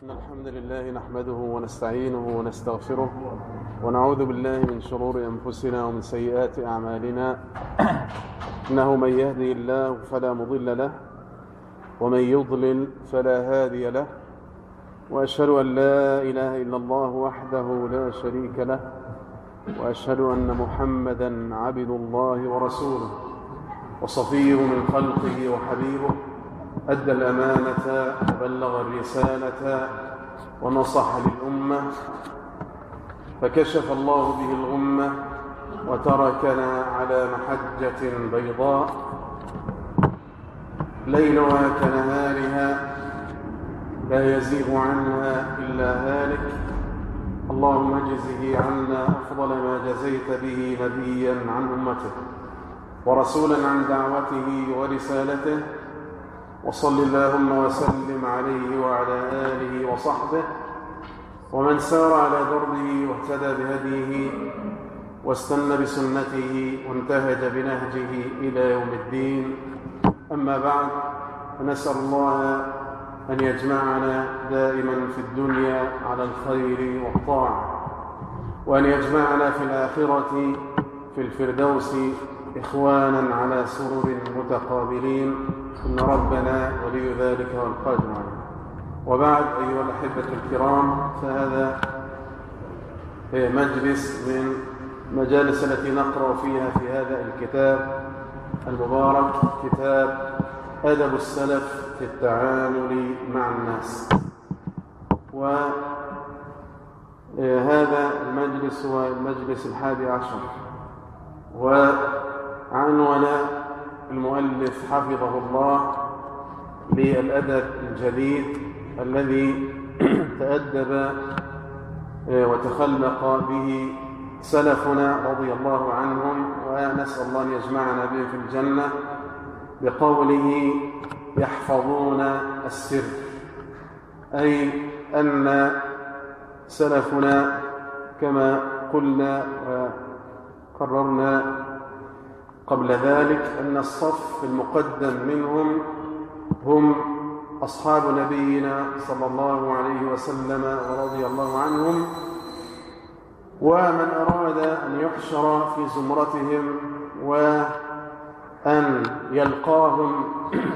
إن الحمد لله نحمده ونستعينه ونستغفره ونعوذ بالله من شرور أنفسنا ومن سيئات أعمالنا. إنه من يهدي الله فلا مضل له ومن يضلل فلا هادي له. وأشهد أن لا إله إلا الله وحده لا شريك له. وأشهد أن محمدا عبد الله ورسوله وصفيه من خلقه وحبيبه. أدى الأمانة وبلغ الرسالة ونصح للأمة. فكشف الله به الغمة وتركنا على محجة بيضاء. ليلها كنهارها لا يزيغ عنها إلا هالك. اللهم اجزه عنا أفضل ما جزيت به نبيا عن أمته ورسولا عن دعوته ورسالته. وصل اللهم وسلم عليه وعلى آله وصحبه ومن سار على دربه واهتدى بهديه واستنى بسنته وانتهج بنهجه إلى يوم الدين. أما بعد فنسأل الله أن يجمعنا دائما في الدنيا على الخير والطاعة وأن يجمعنا في الآخرة في الفردوس إخوانا على سرر متقابلين. إن ربنا ولي ذلك والقادر عليه. وبعد أيها الأحبة الكرام فهذا مجلس من مجالس التي نقرأ فيها في هذا الكتاب المبارك كتاب أدب السلف في التعامل مع الناس. وهذا المجلس هو المجلس الحادي عشر. وعنون المؤلف حفظه الله للأدب الجديد الذي تأدب وتخلق به سلفنا رضي الله عنهم ونسأل الله أن يجمعنا بهم في الجنة بقوله يحفظون السر. أي أن سلفنا كما قلنا وقررنا قبل ذلك أن الصف المقدم منهم هم أصحاب نبينا صلى الله عليه وسلم ورضي الله عنهم ومن أراد أن يحشر في زمرتهم وأن يلقاهم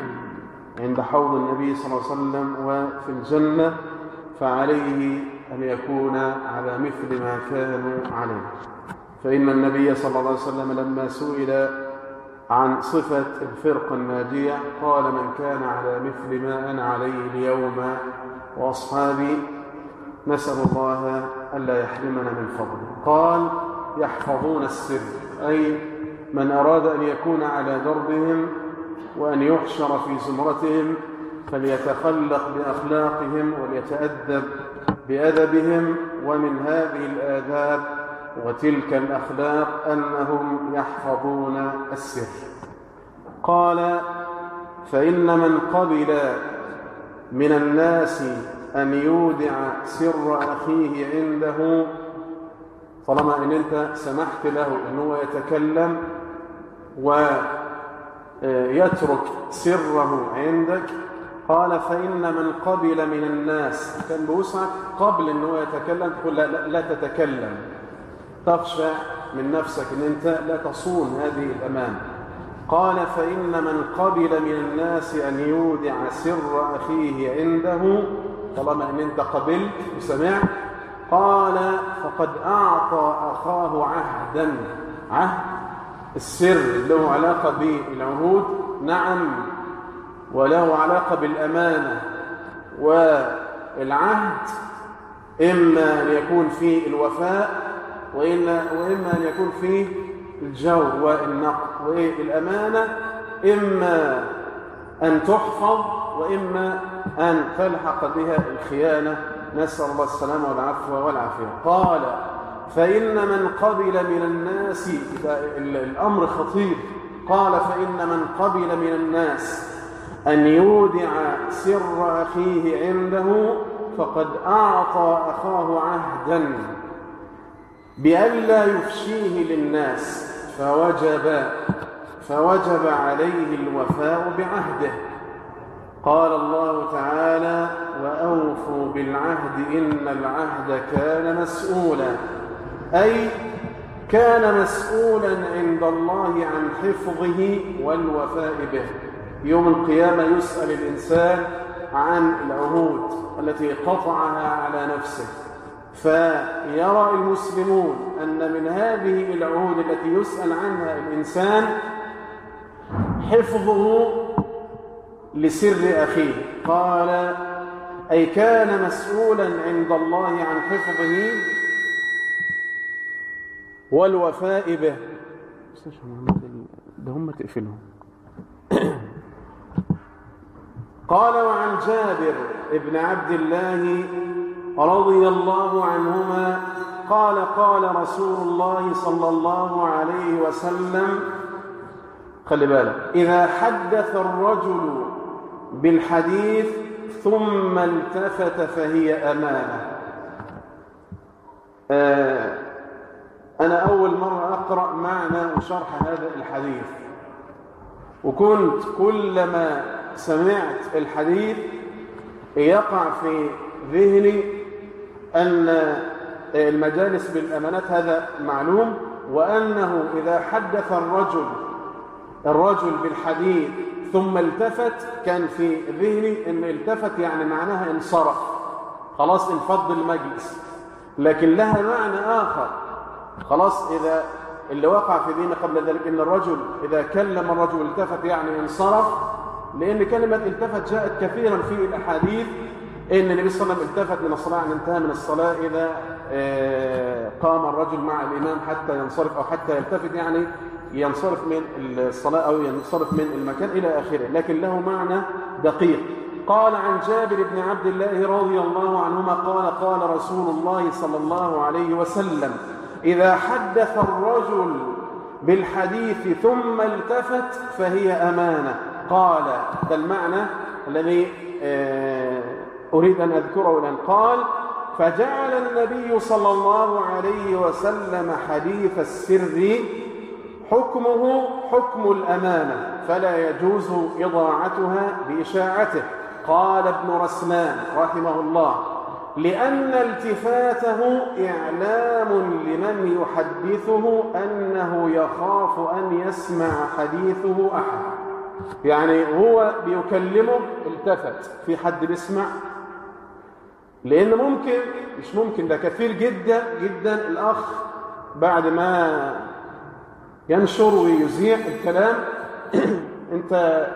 عند حوض النبي صلى الله عليه وسلم وفي الجنة فعليه أن يكون على مثل ما كانوا عليه. فإن النبي صلى الله عليه وسلم لما سئل عن صفة الفرقة الناجية قال من كان على مثل ما أنا عليه اليوم وأصحابي نسأل الله ألا يحرمنا من فضله. قال يحفظون السر أي من أراد أن يكون على دربهم وأن يحشر في زمرتهم فليتخلق بأخلاقهم وليتأدب بأدبهم ومن هذه الآداب وتلك الأخلاق أنهم يحفظون السر. قال فإن من قبل من الناس أن يودع سر أخيه عنده طالما أن أنت سمحت له أنه يتكلم ويترك سره عندك قال فإن من قبل من الناس كان بوسعك قبل أنه يتكلم تقول لا, لا, لا تتكلم. تخشى من نفسك أن أنت لا تصون هذه الأمانة قال فإن من قبل من الناس أن يودع سر أخيه عنده طالما أن أنت قبلت وسمعت قال فقد أعطى أخاه عهدا. عهد السر له علاقة بالعهود. نعم وله علاقة بالأمانة والعهد إما أن يكون فيه الوفاء وإما, وإما أن يكون فيه الجو والنقد والأمانة إما أن تحفظ وإما أن تلحق بها الخيانة. نسأل الله السلامة والعفو والعافية. قال فإن من قبل من الناس الأمر خطير. قال فإن من قبل من الناس أن يودع سر أخيه عنده فقد أعطى أخاه عهدا. بألا يفشيه للناس فوجب فوجب عليه الوفاء بعهده. قال الله تعالى وأوفوا بالعهد إن العهد كان مسؤولا. أي كان مسؤولا عند الله عن حفظه والوفاء به. يوم القيامة يسأل الإنسان عن العهود التي قطعها على نفسه. فيرى المسلمون أن من هذه العهود التي يسأل عنها الإنسان حفظه لسر أخيه. قال أي كان مسؤولا عند الله عن حفظه والوفاء به. ده هم تقفلهم. قال وعن جابر ابن عبد الله رضي الله عنهما قال قال رسول الله صلى الله عليه وسلم خلي بالك إذا حدث الرجل بالحديث ثم التفت فهي أمانة. آه أنا أول مرة أقرأ معنى وشرح هذا الحديث. وكنت كلما سمعت الحديث يقع في ذهني أن المجالس بالأمانات هذا معلوم وأنه إذا حدث الرجل الرجل بالحديث ثم التفت كان في ذهني أن التفت يعني معناها انصرف. خلاص انفض المجلس. لكن لها معنى آخر. خلاص إذا اللي وقع في ذهني قبل ذلك أن الرجل إذا كلم الرجل التفت يعني انصرف لأن كلمة التفت جاءت كثيرا في الأحاديث إن النبي صلى الله عليه وسلم التفت من الصلاة أن انتهى من الصلاة إذا قام الرجل مع الإمام حتى ينصرف أو حتى يلتفت يعني ينصرف من الصلاة أو ينصرف من المكان إلى آخره لكن له معنى دقيق. قال عن جابر بن عبد الله رضي الله عنهما قال قال رسول الله صلى الله عليه وسلم إذا حدث الرجل بالحديث ثم التفت فهي أمانة. قال ده المعنى الذي أريد أن أذكره الآن قال فجعل النبي صلى الله عليه وسلم حديث السر حكمه حكم الأمانة فلا يجوز إضاعتها بإشاعته. قال ابن رسلان رحمه الله لأن التفاته إعلام لمن يحدثه أنه يخاف أن يسمع حديثه أحد. يعني هو بيكلمه التفت في حد بيسمع لأن ممكن مش ممكن ده كثير جدا جدا الأخ بعد ما ينشر ويذيع الكلام. أنت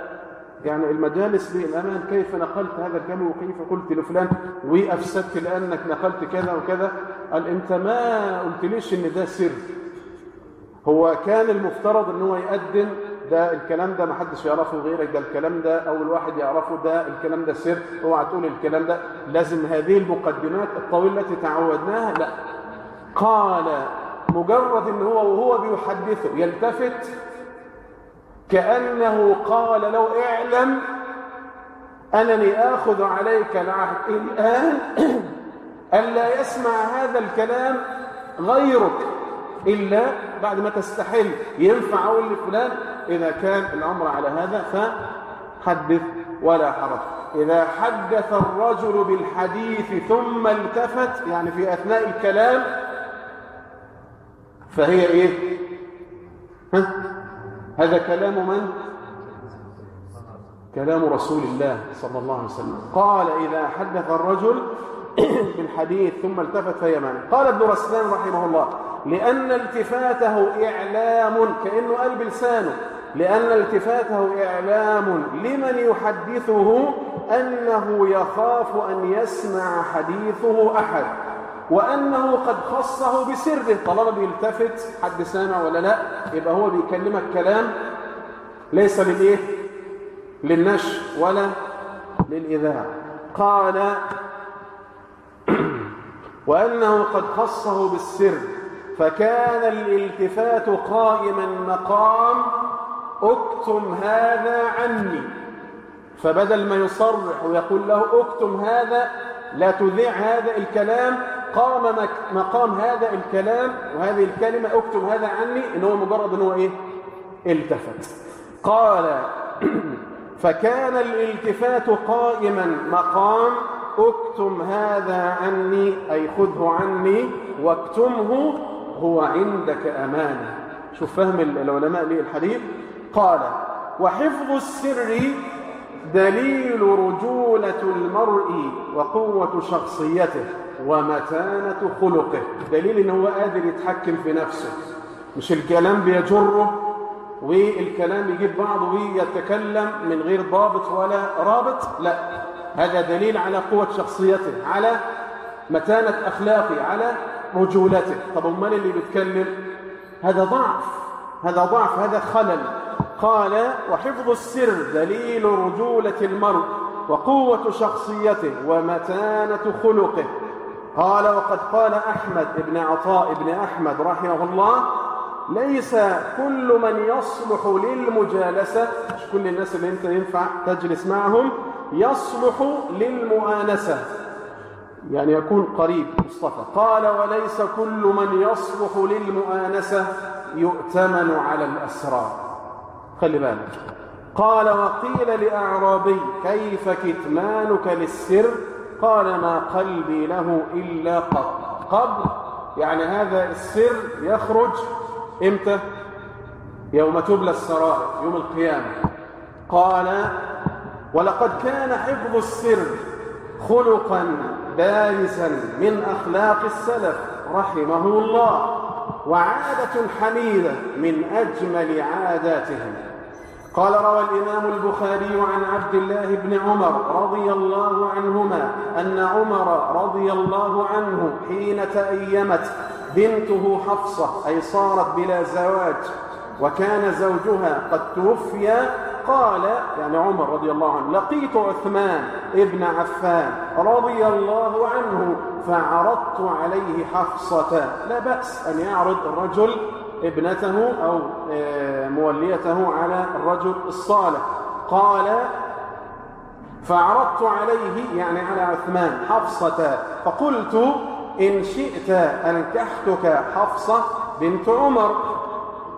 يعني المجالس بالأمان كيف نقلت هذا الكلام وكيف قلت لفلان؟ وأفسدت لأنك نقلت كذا وكذا. قال أنت ما قلتليش إن ده سر. هو كان المفترض إن هو يقدم ده الكلام ده ما حدش يعرفه غيرك ده الكلام ده أول واحد يعرفه ده الكلام ده سر اوعى تقول الكلام ده. لازم هذه المقدمات الطويلة التي تعودناها لا. قال مجرد إن هو وهو بيحدثه يلتفت كأنه قال لو اعلم أنني آخذ عليك العهد. الآن الا يسمع هذا الكلام غيرك إلا بعد ما تستحل. ينفع أقول لفلان إذا كان الأمر على هذا فحدث ولا حرج. إذا حدث الرجل بالحديث ثم التفت يعني في أثناء الكلام فهي إيه؟ ها؟ هذا كلام من؟ كلام رسول الله صلى الله عليه وسلم. قال إذا حدث الرجل بالحديث ثم التفت فهي معنى قال ابن رسلان رحمه الله لأن التفاته إعلام كأنه قال بلسانه. لأن التفاته إعلام لمن يحدثه أنه يخاف أن يسمع حديثه أحد وأنه قد خصه بسره. طالما بيلتفت حد سامع ولا لأ يبقى هو بيكلمك كلام ليس للإيه؟ للنشر ولا للإذاعة. قال وأنه قد خصه بالسر فكان الالتفات قائما مقام اكتم هذا عني. فبدل ما يصرح ويقول له اكتم هذا لا تذيع هذا الكلام. قام مقام هذا الكلام وهذه الكلمة اكتم هذا عني إن هو مجرد إن هو إيه؟ التفت. قال فكان الالتفات قائما. مقام اكتم هذا عني أي خذه عني واكتمه هو عندك أمانة. شوف فهم العلماء لي الحديث. قال وحفظ السر دليل رجولة المرء وقوة شخصيته ومتانة خلقه. دليل ان هو قادر يتحكم في نفسه. مش الكلام بيجره؟ والكلام يجيب بعضه ويتكلم من غير ضابط ولا رابط؟ لا. هذا دليل على قوة شخصيته على متانة أخلاقه على رجولته. طب أمال اللي بيتكلم؟ هذا ضعف. هذا ضعف هذا خلل. قال وحفظ السر دليل رجولة المرء وقوة شخصيته ومتانة خلقه. قال وقد قال أحمد بن عطاء بن أحمد رحمه الله ليس كل من يصلح للمجالسة مش كل الناس اللي أنت ينفع تجلس معهم يصلح للمؤانسة. يعني يكون قريب مصطفى. قال وليس كل من يصلح للمؤانسة يؤتمن على الأسرار. خلي بالك. قال وقيل لأعرابي كيف كتمانك للسر؟ قال ما قلبي له إلا قبل قبل يعني هذا السر يخرج إمتى؟ يوم تبلى السرائر يوم القيامة. قال ولقد كان حفظ السر خلقا بارزا من أخلاق السلف رحمه الله. وعادة حميدة من أجمل عاداتهم. قال روى الإمام البخاري عن عبد الله بن عمر رضي الله عنهما أن عمر رضي الله عنه حين تأيمت بنته حفصة أي صارت بلا زواج وكان زوجها قد توفي قال يعني عمر رضي الله عنه لقيت عثمان ابن عفان رضي الله عنه فعرضت عليه حفصة. لا بأس أن يعرض الرجل ابنته أو موليته على الرجل الصالح. قال فعرضت عليه يعني على عثمان حفصة. فقلت إن شئت أنكحتك حفصة بنت عمر.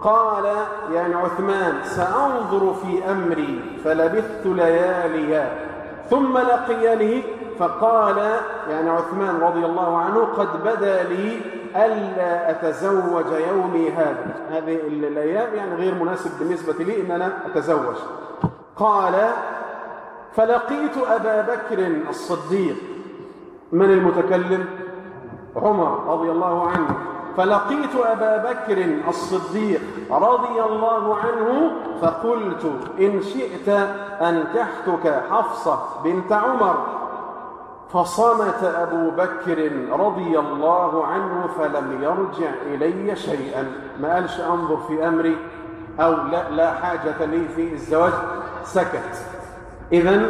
قال يعني عثمان سأنظر في أمري فلبثت لياليا ثم لقيني فقال يعني عثمان رضي الله عنه قد بدا لي ألا أتزوج يومي هذا. هذه الأيام يعني غير مناسب بالنسبة لي إن أنا أتزوج. قال فلقيت أبا بكر الصديق. من المتكلم؟ عمر رضي الله عنه. فلقيت أبا بكر الصديق رضي الله عنه فقلت إن شئت أنكحتك حفصة بنت عمر. فصمت أبو بكر رضي الله عنه فلم يرجع إلي شيئا. ما قالش أنظر في أمري أو لا, لا حاجة لي في الزواج. سكت. إذا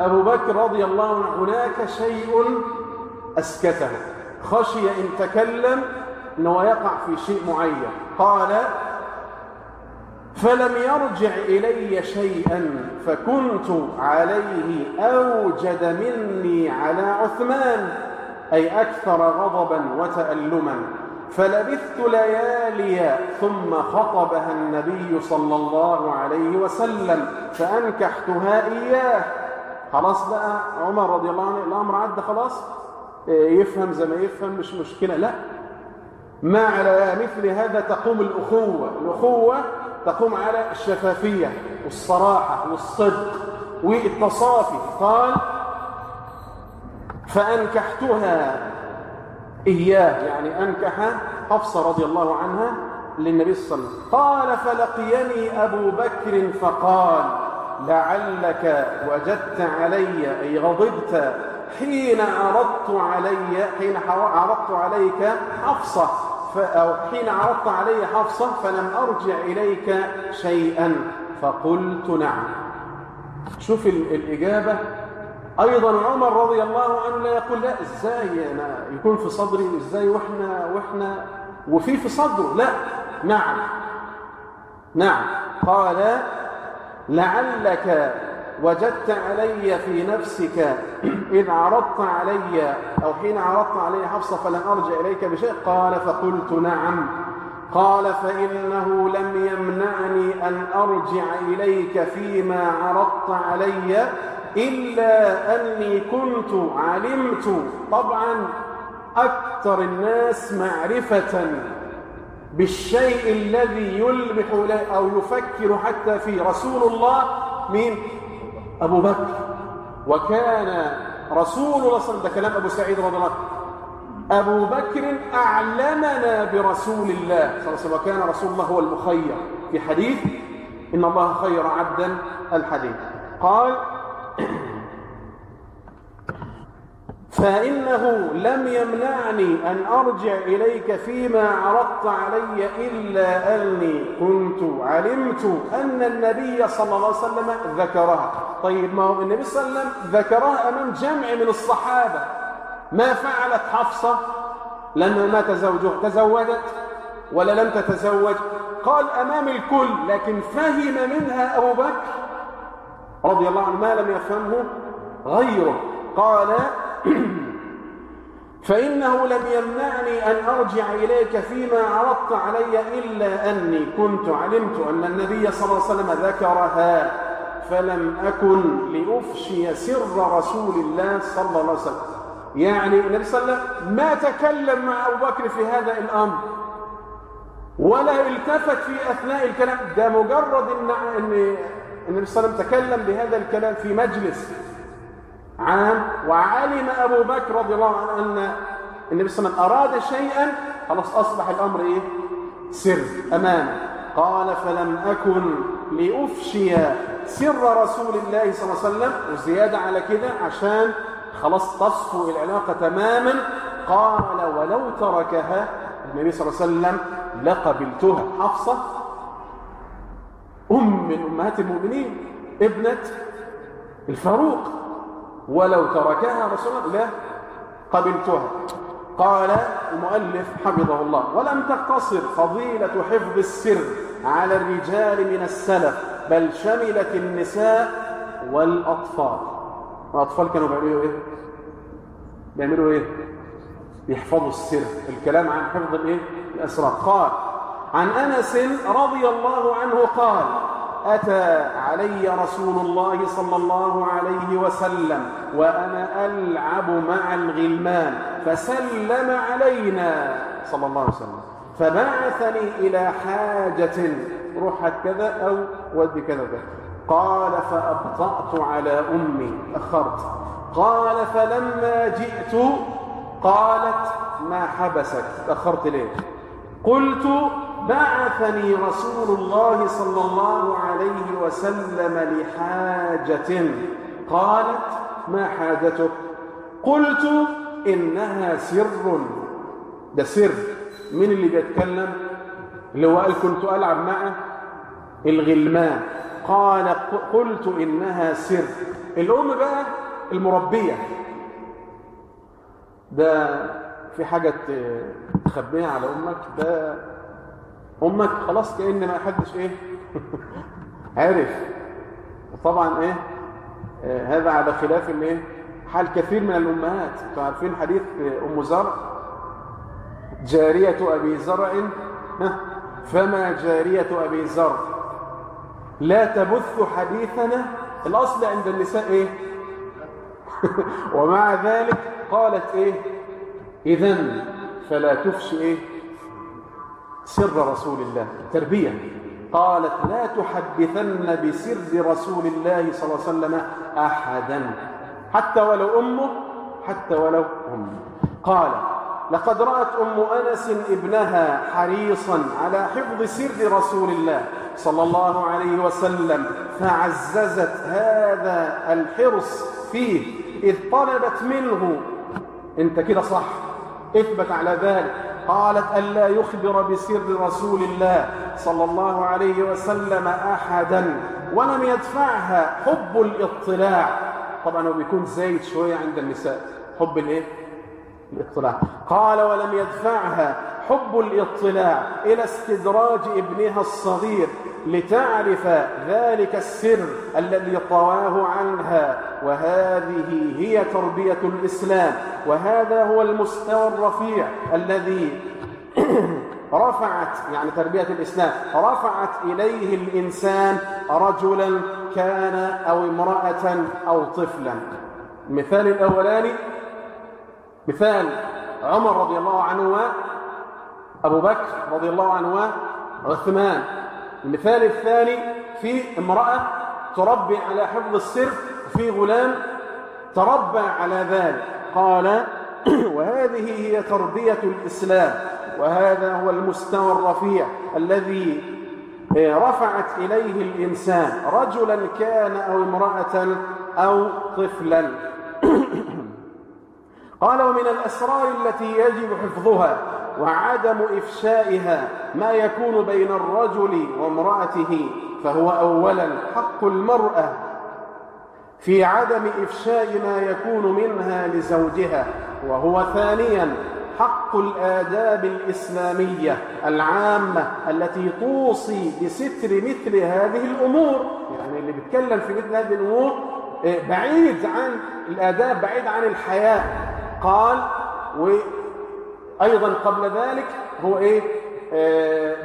أبو بكر رضي الله عنه هناك شيء أسكته. خشي إن تكلم أنه يقع في شيء معين. قال فلم يرجع إلي شيئا فكنت عليه أوجد مني على عثمان أي أكثر غضبا وتألما. فلبثت ليالي ثم خطبها النبي صلى الله عليه وسلم فأنكحتها إياه. خلاص بقى عمر رضي الله عنه الأمر عدى خلاص. يفهم زي ما يفهم مش مشكلة. لا ما على مثل هذا تقوم الأخوة. الأخوة تقوم على الشفافية والصراحة والصدق والتصافي قال فأنكحتها إياه يعني أنكح حفصة رضي الله عنها للنبي صلى الله عليه وسلم. قال فلقيني أبو بكر فقال لعلك وجدت علي أي غضبت حين عرضت علي حين عرضت عليك حفصة. أو حين عرضت علي حفصة فلم أرجع إليك شيئا. فقلت نعم. شوف الإجابة. أيضا عمر رضي الله عنه لا يقول لا إزاي أنا يكون في صدري إزاي؟ وإحنا وإحنا وفي في صدره. لا. نعم. نعم. قال لعلك وجدت علي في نفسك إذ عرضت علي أو حين عرضت علي حفصة فلم أرجع إليك بشيء. قال فقلت نعم. قال فإنه لم يمنعني أن أرجع إليك فيما عرضت علي إلا أني كنت علمت طبعا أكثر الناس معرفة بالشيء الذي يلمح له أو يفكر حتى فيه رسول الله من أبو بكر. وكان رسول الله صلى الله عليه وسلم كلام أبو سعيد رضي الله عنه أبو بكر أعلمنا برسول الله صلى الله عليه وسلم وكان رسول الله هو المخير. في حديث إن الله خير عبدا الحديث. قال فإنه لم يمنعني أن أرجع إليك فيما عرضت علي إلا أني كنت علمت أن النبي صلى الله عليه وسلم ذكرها. طيب ما هو النبي صلى الله عليه وسلم ذكرها أمام جمع من الصحابة. ما فعلت حفصة؟ لما مات زوجها تزوجت ولا لم تتزوج؟ قال أمام الكل لكن فهم منها أبو بكر رضي الله عنه ما لم يفهمه غيره. قال فإنه لم يمنعني أن أرجع إليك فيما عرضت علي إلا أني كنت علمت أن النبي صلى الله عليه وسلم ذكرها فلم أكن لأفشي سر رسول الله صلى الله عليه وسلم. يعني النبي صلى الله عليه وسلم ما تكلم مع أبو بكر في هذا الأمر ولا التفت في أثناء الكلام. ده مجرد إن النبي صلى الله عليه وسلم تكلم بهذا الكلام في مجلس. عام وعلم أبو بكر رضي الله عنه أن النبي صلى الله عليه وسلم أراد شيئا خلاص أصبح الأمر إيه؟ سر أمانة. قال فلم أكن لأفشي سر رسول الله صلى الله عليه وسلم وزيادة على كده عشان خلاص تصفو العلاقة تماما. قال ولو تركها. النبي صلى الله عليه وسلم لقبلتها حفصة أم من أمهات المؤمنين ابنة الفاروق. ولو تركها رسول الله لا قبلتها قال المؤلف حفظه الله ولم تقتصر فضيلة حفظ السر على الرجال من السلف بل شملت النساء والأطفال الأطفال كانوا بيعملوا إيه؟ بيعملوا إيه؟ يحفظوا السر الكلام عن حفظ الإيه؟ الأسرار قال عن أنس رضي الله عنه قال أتى علي رسول الله صلى الله عليه وسلم وأنا ألعب مع الغلمان فسلم علينا صلى الله عليه وسلم. فبعثني إلى حاجة روح كذا أو ودي كذا قال فأبطأت على أمي. أخرت. قال فلما جئت قالت ما حبسك. أخرت ليه قلت بعثني رسول الله صلى الله عليه وسلم لحاجة. قالت ما حاجتك؟ قلت إنها سر. ده سر. من اللي بيتكلم؟ اللي هو قال كنت ألعب مع الغلمان قال قلت إنها سر. الأم بقى المربية. ده في حاجة تخبيها على أمك؟ ده أمك خلاص كأن ما حدش إيه؟ عارف وطبعا إيه؟ آه هذا على خلاف الإيه حال كثير من الأمهات. أنتوا عارفين حديث أم زرع؟ جارية أبي زرع فما جارية أبي زرع؟ لا تبث حديثنا الأصل عند النساء إيه؟ ومع ذلك قالت إيه؟ إذن فلا تفشي إيه؟ سر رسول الله تربية. قالت لا تحدثن بسر رسول الله صلى الله عليه وسلم أحدا حتى ولو أمه حتى ولو أمه. قال لقد رأت أم أنس ابنها حريصا على حفظ سر رسول الله صلى الله عليه وسلم فعززت هذا الحرص فيه إذ طلبت منه. أنت كده صح إثبت على ذلك. قالت ألا يخبر بسر رسول الله صلى الله عليه وسلم أحدا ولم يدفعها حب الاطلاع. طبعا هو بيكون زايد شوية عند النساء. حب الإيه؟ الاطلاع. قال ولم يدفعها حب الاطلاع إلى استدراج ابنها الصغير. لتعرف ذلك السر الذي طواه عنها وهذه هي تربية الإسلام وهذا هو المستوى الرفيع الذي رفعت يعني تربية الإسلام رفعت إليه الإنسان رجلا كان أو امرأة أو طفلا. المثال الأولاني مثال عمر رضي الله عنه أبو بكر رضي الله عنه عثمان. المثال الثاني في امرأة تربي على حفظ السر في غلام تربى على ذلك. قال وهذه هي تربية الإسلام وهذا هو المستوى الرفيع الذي رفعت إليه الإنسان. رجلا كان أو امرأة أو طفلا. قال ومن الأسرار التي يجب حفظها. وعدم إفشائها ما يكون بين الرجل وامرأته فهو أولا حق المرأة. في عدم إفشاء ما يكون منها لزوجها وهو ثانيا حق الآداب الإسلامية العامة التي توصي بستر مثل هذه الأمور. يعني اللي بيتكلم في مثل هذه الأمور بعيد عن الآداب بعيد عن الحياة. قال وأيضا قبل ذلك هو إيه؟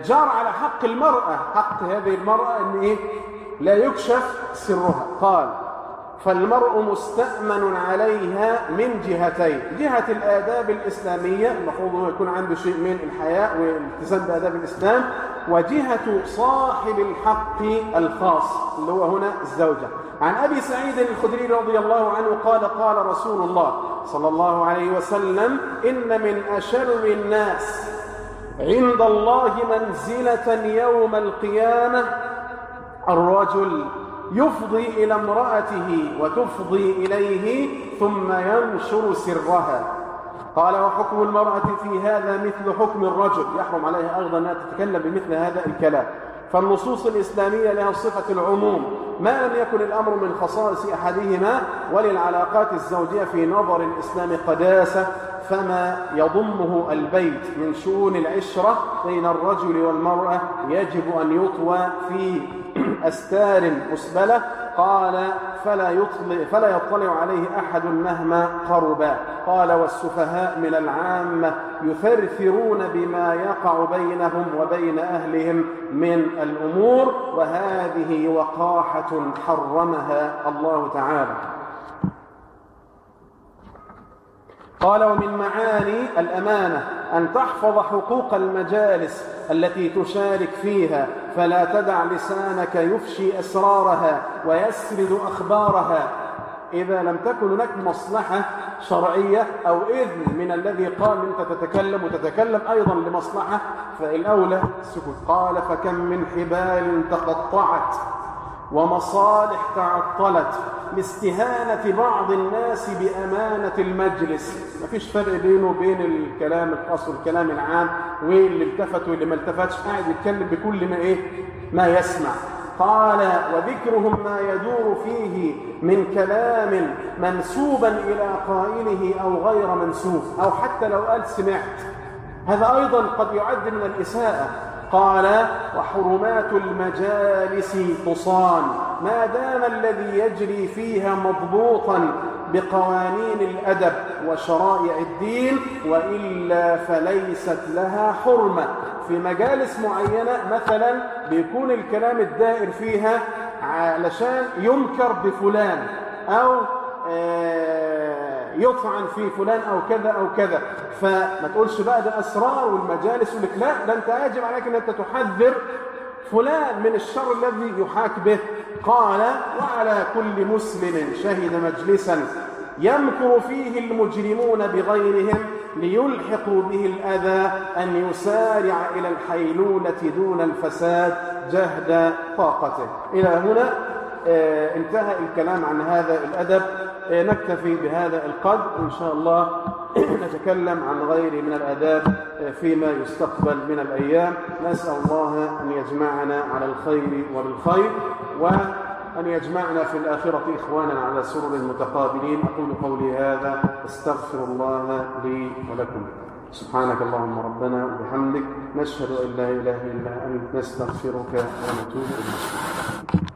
جار على حق المرأة حق هذه المرأة أن إيه؟ لا يكشف سرها. قال فالمرء مستأمن عليها من جهتين جهة الآداب الإسلامية المفروض أنه يكون عنده شيء من الحياء والالتزام بآداب الإسلام وجهة صاحب الحق الخاص اللي هو هنا الزوجة. عن أبي سعيد الخدري رضي الله عنه قال قال رسول الله صلى الله عليه وسلم إن من أشر الناس عند الله منزلة يوم القيامة الرجل يفضي إلى امرأته وتفضي إليه ثم ينشر سرها. قال وحكم المرأة في هذا مثل حكم الرجل. يحرم عليها أيضا أن تتكلم بمثل هذا الكلام. فالنصوص الإسلامية لها صفة العموم. ما لم يكن الأمر من خصائص أحدهما وللعلاقات الزوجية في نظر الإسلام قداسة. فما يضمه البيت من شؤون العشرة بين الرجل والمرأة يجب أن يطوى في أستار مسبلة. قال فلا يطلع, فلا يطلع عليه أحد مهما قربا. قال والسفهاء من العامة يثرثرون بما يقع بينهم وبين أهلهم من الأمور وهذه وقاحة حرمها الله تعالى. قال ومن معاني الأمانة أن تحفظ حقوق المجالس التي تشارك فيها فلا تدع لسانك يفشي أسرارها ويسرد أخبارها. إذا لم تكن لك مصلحة شرعية أو إذن من الذي قال أنت تتكلم وتتكلم أيضا لمصلحة فالأولى السكوت قال فكم من حبال تقطعت. ومصالح تعطلت لاستهانة بعض الناس بأمانة المجلس. ما فيش فرق بينه وبين الكلام الخاص والكلام العام واللي التفت واللي ما التفتش. قاعد يتكلم بكل ما إيه؟ ما يسمع. قال وذكرهم ما يدور فيه من كلام منسوبا إلى قائله أو غير منسوب أو حتى لو قال سمعت. هذا أيضا قد يعد من الإساءة. قال وحرمات المجالس تصان ما دام الذي يجري فيها مضبوطا بقوانين الأدب وشرائع الدين وإلا فليست لها حرمة. في مجالس معينة مثلا بيكون الكلام الدائر فيها علشان ينكر بفلان أو يطعن في فلان أو كذا أو كذا. فما تقولش بقى ده أسرار والمجالس لا ده أنت يجب عليك أن أنت تحذر فلان من الشر الذي يحاك به. قال وعلى كل مسلم شهد مجلسا يمكر فيه المجرمون بغيرهم ليلحقوا به الأذى أن يسارع إلى الحيلولة دون الفساد جهد طاقته. إلى هنا آه انتهى الكلام عن هذا الأدب. نكتفي بهذا القدر. إن شاء الله نتكلم عن غيره من الأداب آه فيما يستقبل من الأيام. نسأل الله أن يجمعنا على الخير وبالخير وأن يجمعنا في الآخرة إخوانا على سرر متقابلين. أقول قولي هذا استغفر الله لي ولكم. سبحانك اللهم ربنا وبحمدك نشهد أن لا إله إلا أنت نستغفرك ونتوب إليك.